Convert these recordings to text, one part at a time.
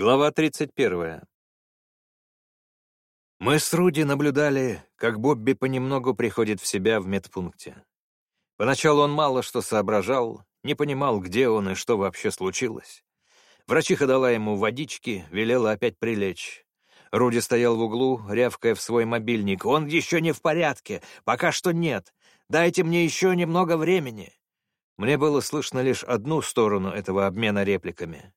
Глава 31. Мы с Руди наблюдали, как Бобби понемногу приходит в себя в медпункте. Поначалу он мало что соображал, не понимал, где он и что вообще случилось. Врачиха дала ему водички, велела опять прилечь. Руди стоял в углу, рявкая в свой мобильник. «Он еще не в порядке! Пока что нет! Дайте мне еще немного времени!» Мне было слышно лишь одну сторону этого обмена репликами.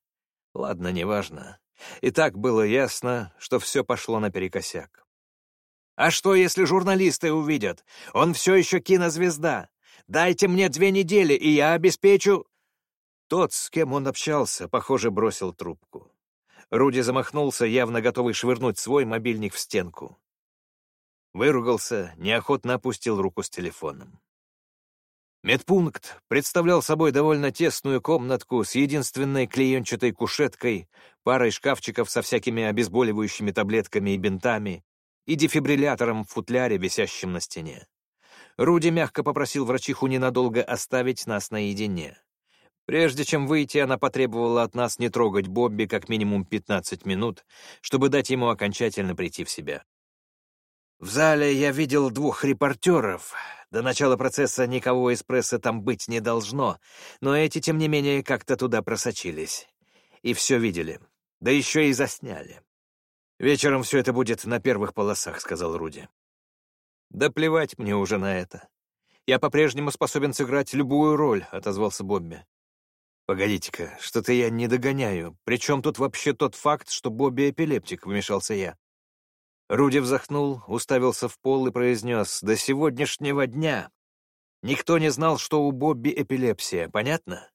Ладно, неважно. И так было ясно, что все пошло наперекосяк. «А что, если журналисты увидят? Он все еще кинозвезда. Дайте мне две недели, и я обеспечу...» Тот, с кем он общался, похоже, бросил трубку. Руди замахнулся, явно готовый швырнуть свой мобильник в стенку. Выругался, неохотно опустил руку с телефоном. Медпункт представлял собой довольно тесную комнатку с единственной клеенчатой кушеткой, парой шкафчиков со всякими обезболивающими таблетками и бинтами и дефибриллятором в футляре, висящем на стене. Руди мягко попросил врачиху ненадолго оставить нас наедине. Прежде чем выйти, она потребовала от нас не трогать Бобби как минимум 15 минут, чтобы дать ему окончательно прийти в себя. В зале я видел двух репортеров. До начала процесса никого из прессы там быть не должно, но эти, тем не менее, как-то туда просочились. И все видели. Да еще и засняли. «Вечером все это будет на первых полосах», — сказал Руди. «Да плевать мне уже на это. Я по-прежнему способен сыграть любую роль», — отозвался Бобби. «Погодите-ка, что-то я не догоняю. Причем тут вообще тот факт, что Бобби эпилептик?» — вмешался я. Руди вздохнул, уставился в пол и произнес «До сегодняшнего дня никто не знал, что у Бобби эпилепсия, понятно?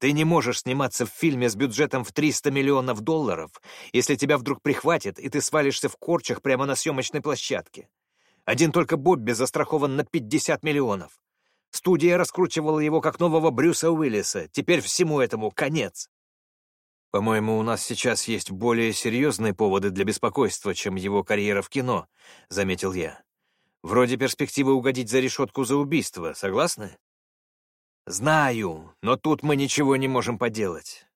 Ты не можешь сниматься в фильме с бюджетом в 300 миллионов долларов, если тебя вдруг прихватит, и ты свалишься в корчах прямо на съемочной площадке. Один только Бобби застрахован на 50 миллионов. Студия раскручивала его как нового Брюса Уиллиса. Теперь всему этому конец. «По-моему, у нас сейчас есть более серьезные поводы для беспокойства, чем его карьера в кино», — заметил я. «Вроде перспективы угодить за решетку за убийство, согласны?» «Знаю, но тут мы ничего не можем поделать.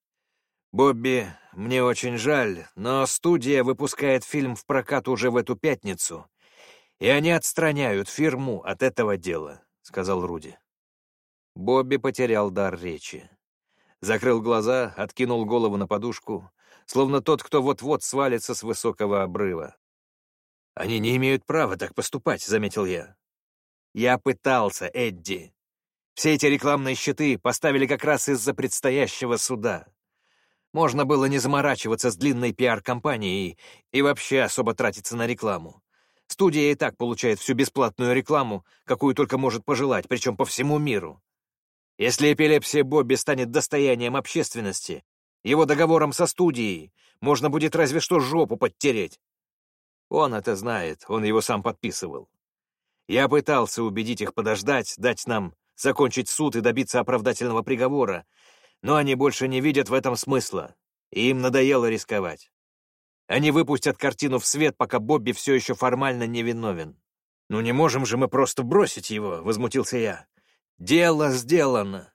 Бобби, мне очень жаль, но студия выпускает фильм в прокат уже в эту пятницу, и они отстраняют фирму от этого дела», — сказал Руди. Бобби потерял дар речи. Закрыл глаза, откинул голову на подушку, словно тот, кто вот-вот свалится с высокого обрыва. «Они не имеют права так поступать», — заметил я. «Я пытался, Эдди. Все эти рекламные щиты поставили как раз из-за предстоящего суда. Можно было не заморачиваться с длинной пиар-компанией и вообще особо тратиться на рекламу. Студия и так получает всю бесплатную рекламу, какую только может пожелать, причем по всему миру. Если эпилепсия Бобби станет достоянием общественности, его договором со студией можно будет разве что жопу подтереть. Он это знает, он его сам подписывал. Я пытался убедить их подождать, дать нам закончить суд и добиться оправдательного приговора, но они больше не видят в этом смысла, и им надоело рисковать. Они выпустят картину в свет, пока Бобби все еще формально невиновен. «Ну не можем же мы просто бросить его», — возмутился я. Дело сделано.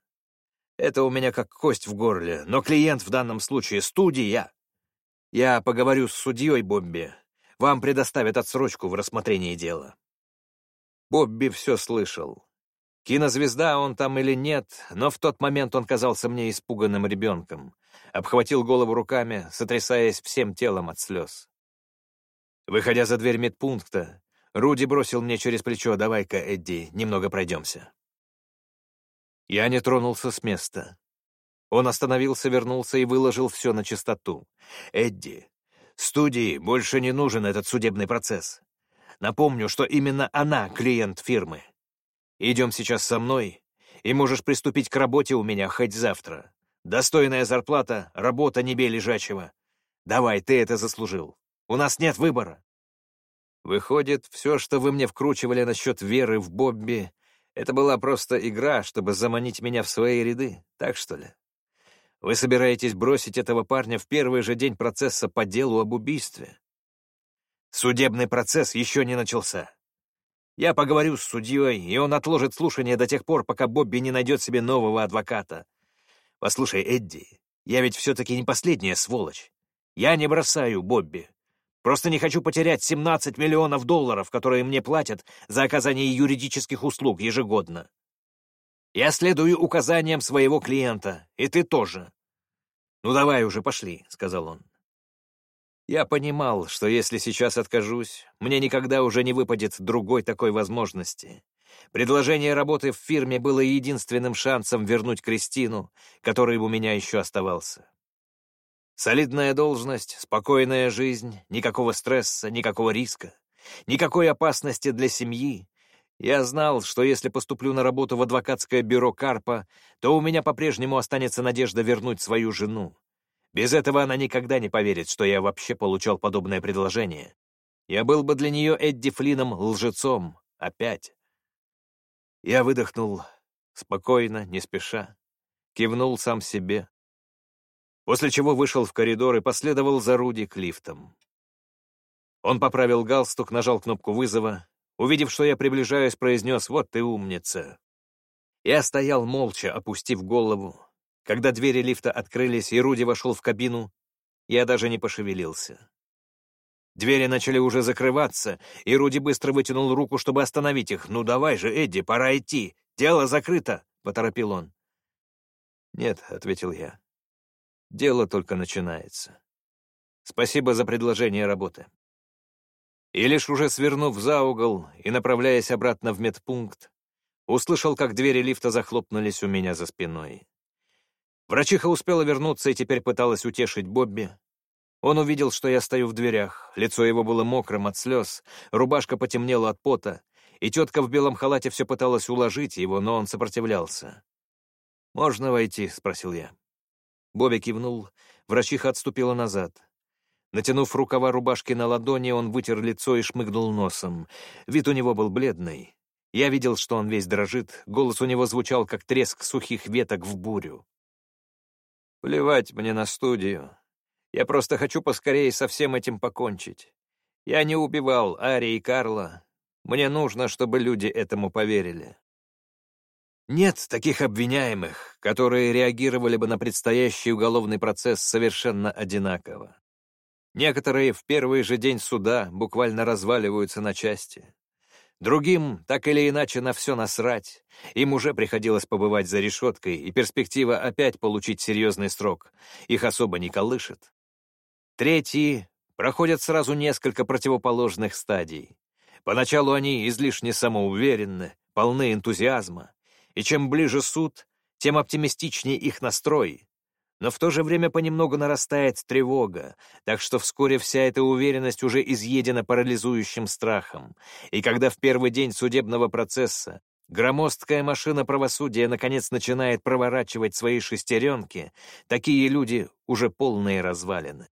Это у меня как кость в горле, но клиент в данном случае — студия. Я поговорю с судьей Бобби. Вам предоставят отсрочку в рассмотрении дела. Бобби все слышал. Кинозвезда он там или нет, но в тот момент он казался мне испуганным ребенком. Обхватил голову руками, сотрясаясь всем телом от слез. Выходя за дверь медпункта, Руди бросил мне через плечо «Давай-ка, Эдди, немного пройдемся». Я не тронулся с места. Он остановился, вернулся и выложил все на чистоту. «Эдди, студии больше не нужен этот судебный процесс. Напомню, что именно она клиент фирмы. Идем сейчас со мной, и можешь приступить к работе у меня хоть завтра. Достойная зарплата, работа не бей лежачего. Давай, ты это заслужил. У нас нет выбора». Выходит, все, что вы мне вкручивали насчет веры в Бобби, это была просто игра, чтобы заманить меня в свои ряды, так что ли? Вы собираетесь бросить этого парня в первый же день процесса по делу об убийстве? Судебный процесс еще не начался. Я поговорю с судьей, и он отложит слушание до тех пор, пока Бобби не найдет себе нового адвоката. Послушай, Эдди, я ведь все-таки не последняя сволочь. Я не бросаю Бобби. Просто не хочу потерять 17 миллионов долларов, которые мне платят за оказание юридических услуг ежегодно. Я следую указаниям своего клиента, и ты тоже. «Ну давай уже, пошли», — сказал он. Я понимал, что если сейчас откажусь, мне никогда уже не выпадет другой такой возможности. Предложение работы в фирме было единственным шансом вернуть Кристину, который у меня еще оставался. Солидная должность, спокойная жизнь, никакого стресса, никакого риска, никакой опасности для семьи. Я знал, что если поступлю на работу в адвокатское бюро Карпа, то у меня по-прежнему останется надежда вернуть свою жену. Без этого она никогда не поверит, что я вообще получал подобное предложение. Я был бы для нее Эдди Флином лжецом. Опять. Я выдохнул спокойно, не спеша, кивнул сам себе, после чего вышел в коридор и последовал за Руди к лифтам. Он поправил галстук, нажал кнопку вызова, увидев, что я приближаюсь, произнес «Вот ты умница». Я стоял молча, опустив голову. Когда двери лифта открылись, и Руди вошел в кабину, я даже не пошевелился. Двери начали уже закрываться, и Руди быстро вытянул руку, чтобы остановить их. «Ну давай же, Эдди, пора идти. Дело закрыто», — поторопил он. «Нет», — ответил я. «Дело только начинается. Спасибо за предложение работы». И лишь уже свернув за угол и направляясь обратно в медпункт, услышал, как двери лифта захлопнулись у меня за спиной. Врачиха успела вернуться и теперь пыталась утешить Бобби, он увидел, что я стою в дверях, лицо его было мокрым от слез, рубашка потемнела от пота, и тетка в белом халате все пыталась уложить его, но он сопротивлялся. «Можно войти?» — спросил я. Бобби кивнул, врачиха отступила назад. Натянув рукава рубашки на ладони, он вытер лицо и шмыгнул носом. Вид у него был бледный. Я видел, что он весь дрожит, голос у него звучал, как треск сухих веток в бурю. «Плевать мне на студию. Я просто хочу поскорее со всем этим покончить. Я не убивал Ари и Карла. Мне нужно, чтобы люди этому поверили. Нет таких обвиняемых, которые реагировали бы на предстоящий уголовный процесс совершенно одинаково. Некоторые в первый же день суда буквально разваливаются на части. Другим так или иначе на все насрать. Им уже приходилось побывать за решеткой, и перспектива опять получить серьезный срок их особо не колышет. Третьи проходят сразу несколько противоположных стадий. Поначалу они излишне самоуверенны, полны энтузиазма, и чем ближе суд, тем оптимистичнее их настрой. Но в то же время понемногу нарастает тревога, так что вскоре вся эта уверенность уже изъедена парализующим страхом. И когда в первый день судебного процесса громоздкая машина правосудия наконец начинает проворачивать свои шестеренки, такие люди уже полные развалины.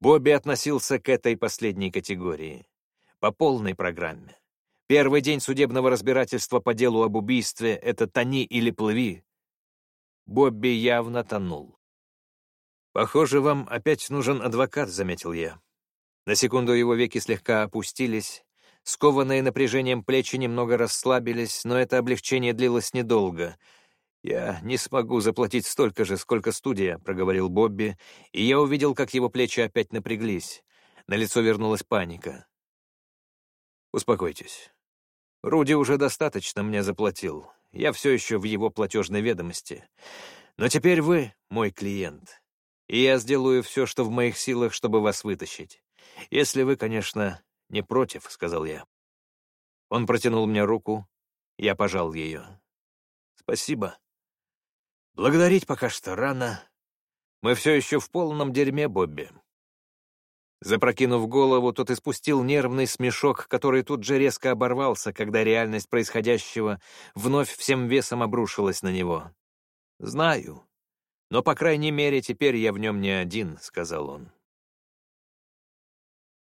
Бобби относился к этой последней категории. По полной программе. Первый день судебного разбирательства по делу об убийстве — это «тони или плыви». Бобби явно тонул. «Похоже, вам опять нужен адвокат», — заметил я. На секунду его веки слегка опустились, скованные напряжением плечи немного расслабились, но это облегчение длилось недолго — «Я не смогу заплатить столько же, сколько студия», — проговорил Бобби, и я увидел, как его плечи опять напряглись. На лицо вернулась паника. «Успокойтесь. Руди уже достаточно мне заплатил. Я все еще в его платежной ведомости. Но теперь вы мой клиент, и я сделаю все, что в моих силах, чтобы вас вытащить. Если вы, конечно, не против», — сказал я. Он протянул мне руку, я пожал ее. «Спасибо», Благодарить пока что рано. Мы все еще в полном дерьме, Бобби. Запрокинув голову, тот испустил нервный смешок, который тут же резко оборвался, когда реальность происходящего вновь всем весом обрушилась на него. «Знаю. Но, по крайней мере, теперь я в нем не один», — сказал он.